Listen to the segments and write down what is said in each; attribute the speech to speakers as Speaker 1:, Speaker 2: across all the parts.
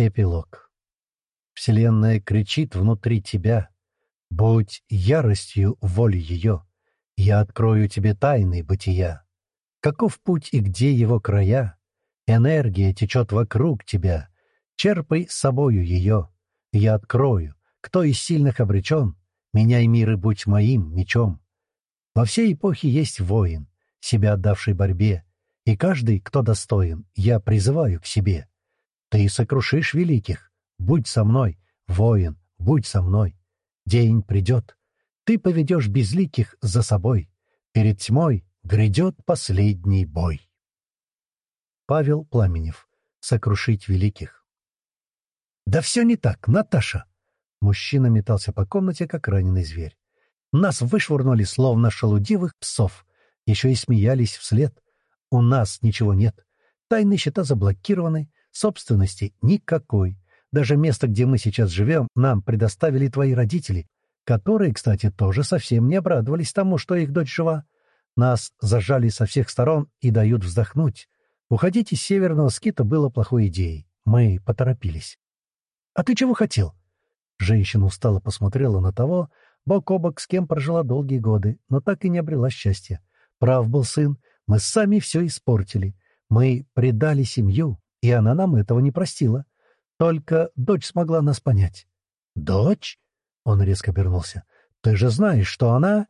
Speaker 1: Эпилог. Вселенная кричит внутри тебя. Будь яростью воли ее. Я открою тебе тайны бытия. Каков путь и где его края? Энергия течет вокруг тебя. Черпай собою ее. Я открою. Кто из сильных обречен? Меняй мир и будь моим мечом. Во всей эпохе есть воин, себя отдавший борьбе, и каждый, кто достоин, я призываю к себе. Ты сокрушишь великих. Будь со мной, воин, будь со мной. День придет. Ты поведешь безликих за собой. Перед тьмой грядет последний бой. Павел Пламенев. Сокрушить великих. «Да все не так, Наташа!» Мужчина метался по комнате, как раненый зверь. Нас вышвырнули, словно шелудивых псов. Еще и смеялись вслед. У нас ничего нет. Тайные счета заблокированы, Собственности никакой. Даже место, где мы сейчас живем, нам предоставили твои родители, которые, кстати, тоже совсем не обрадовались тому, что их дочь жива. Нас зажали со всех сторон и дают вздохнуть. Уходить из северного скита было плохой идеей. Мы поторопились. «А ты чего хотел?» Женщина устало посмотрела на того, бок о бок с кем прожила долгие годы, но так и не обрела счастья. Прав был сын, мы сами все испортили. Мы предали семью, и она нам этого не простила. Только дочь смогла нас понять. «Дочь?» — он резко обернулся. «Ты же знаешь, что она...»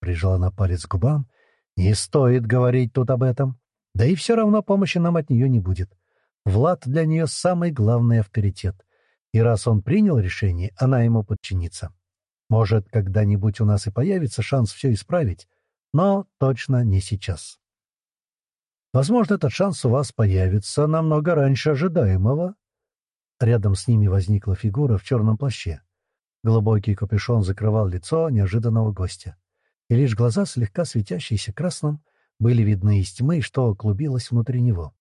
Speaker 1: Прижала на палец к губам. «Не стоит говорить тут об этом. Да и все равно помощи нам от нее не будет. Влад для нее самый главный авторитет. И раз он принял решение, она ему подчинится. Может, когда-нибудь у нас и появится шанс все исправить, но точно не сейчас». Возможно, этот шанс у вас появится намного раньше ожидаемого. Рядом с ними возникла фигура в черном плаще. Глубокий капюшон закрывал лицо неожиданного гостя, и лишь глаза, слегка светящиеся красным, были видны из тьмы, что клубилось внутри него.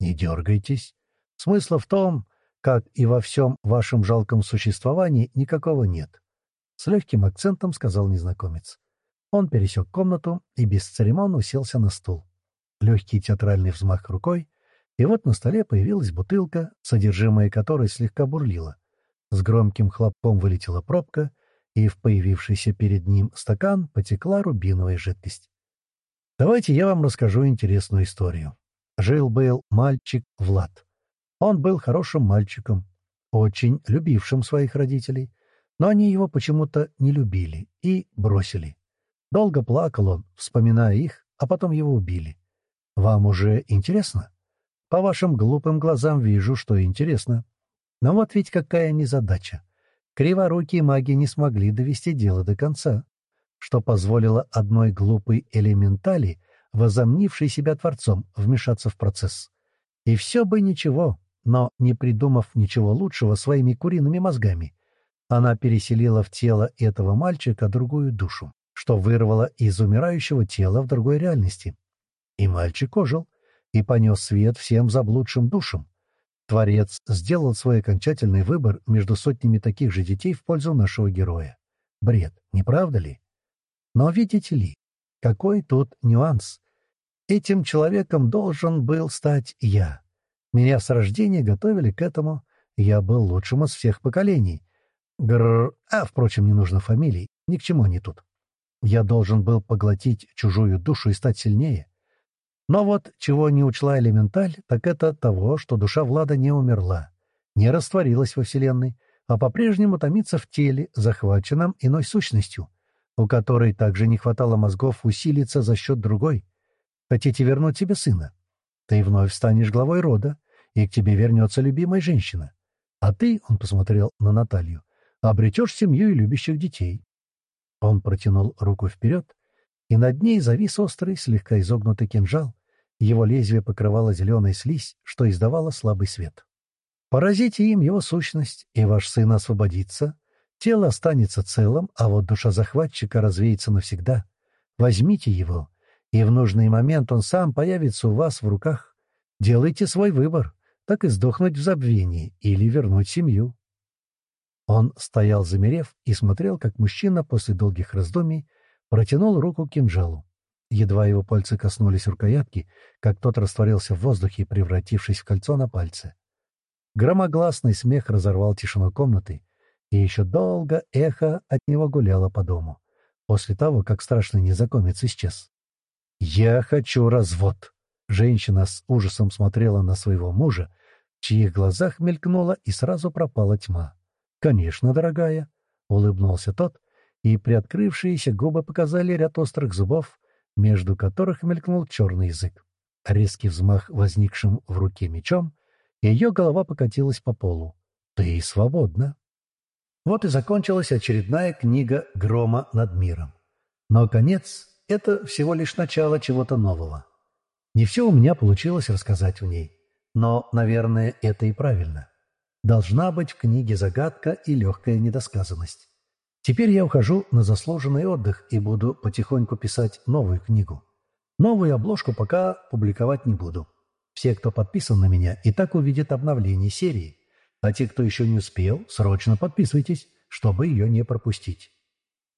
Speaker 1: «Не дергайтесь. Смысла в том, как и во всем вашем жалком существовании, никакого нет», — с легким акцентом сказал незнакомец. Он пересек комнату и без церемон уселся на стул легкий театральный взмах рукой, и вот на столе появилась бутылка, содержимое которой слегка бурлило. С громким хлопком вылетела пробка, и в появившийся перед ним стакан потекла рубиновая жидкость. Давайте я вам расскажу интересную историю. Жил-был мальчик Влад. Он был хорошим мальчиком, очень любившим своих родителей, но они его почему-то не любили и бросили. Долго плакал он, вспоминая их, а потом его убили. Вам уже интересно? По вашим глупым глазам вижу, что интересно. Но вот ведь какая незадача. Криворукие маги не смогли довести дело до конца, что позволило одной глупой элементали, возомнившей себя Творцом, вмешаться в процесс. И все бы ничего, но, не придумав ничего лучшего своими куриными мозгами, она переселила в тело этого мальчика другую душу, что вырвало из умирающего тела в другой реальности. И мальчик ожил и понес свет всем заблудшим душам. Творец сделал свой окончательный выбор между сотнями таких же детей в пользу нашего героя. Бред, не правда ли? Но видите ли, какой тут нюанс? Этим человеком должен был стать я. Меня с рождения готовили к этому. Я был лучшим из всех поколений. Грррр, а, впрочем, не нужно фамилий, ни к чему они тут. Я должен был поглотить чужую душу и стать сильнее. Но вот чего не учла элементаль, так это того, что душа Влада не умерла, не растворилась во Вселенной, а по-прежнему томится в теле, захваченном иной сущностью, у которой также не хватало мозгов усилиться за счет другой. Хотите вернуть себе сына? Ты вновь станешь главой рода, и к тебе вернется любимая женщина. А ты, — он посмотрел на Наталью, — обретешь семью и любящих детей. Он протянул руку вперед, и над ней завис острый, слегка изогнутый кинжал. Его лезвие покрывало зеленой слизь, что издавало слабый свет. Поразите им его сущность, и ваш сын освободится. Тело останется целым, а вот душа захватчика развеется навсегда. Возьмите его, и в нужный момент он сам появится у вас в руках. Делайте свой выбор, так и сдохнуть в забвении или вернуть семью. Он стоял замерев и смотрел, как мужчина после долгих раздумий Протянул руку к кинжалу. Едва его пальцы коснулись рукоятки, как тот растворился в воздухе, превратившись в кольцо на пальце. Громогласный смех разорвал тишину комнаты, и еще долго эхо от него гуляло по дому, после того, как страшный незнакомец исчез. «Я хочу развод!» Женщина с ужасом смотрела на своего мужа, в чьих глазах мелькнула и сразу пропала тьма. «Конечно, дорогая!» — улыбнулся тот, и приоткрывшиеся губы показали ряд острых зубов, между которых мелькнул черный язык. Резкий взмах возникшим в руке мечом, ее голова покатилась по полу. «Ты свободна!» Вот и закончилась очередная книга «Грома над миром». Но конец — это всего лишь начало чего-то нового. Не все у меня получилось рассказать в ней, но, наверное, это и правильно. Должна быть в книге загадка и легкая недосказанность. Теперь я ухожу на заслуженный отдых и буду потихоньку писать новую книгу. Новую обложку пока публиковать не буду. Все, кто подписан на меня, и так увидят обновление серии. А те, кто еще не успел, срочно подписывайтесь, чтобы ее не пропустить.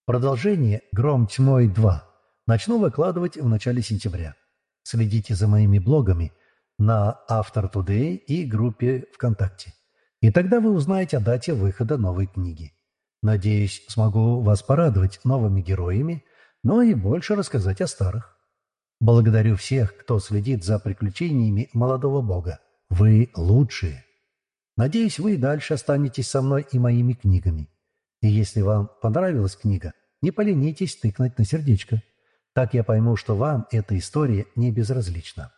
Speaker 1: Продолжение «Гром тьмой 2» начну выкладывать в начале сентября. Следите за моими блогами на Автор Today и группе ВКонтакте. И тогда вы узнаете о дате выхода новой книги. Надеюсь, смогу вас порадовать новыми героями, но и больше рассказать о старых. Благодарю всех, кто следит за приключениями молодого бога. Вы лучшие. Надеюсь, вы и дальше останетесь со мной и моими книгами. И если вам понравилась книга, не поленитесь тыкнуть на сердечко. Так я пойму, что вам эта история не безразлична.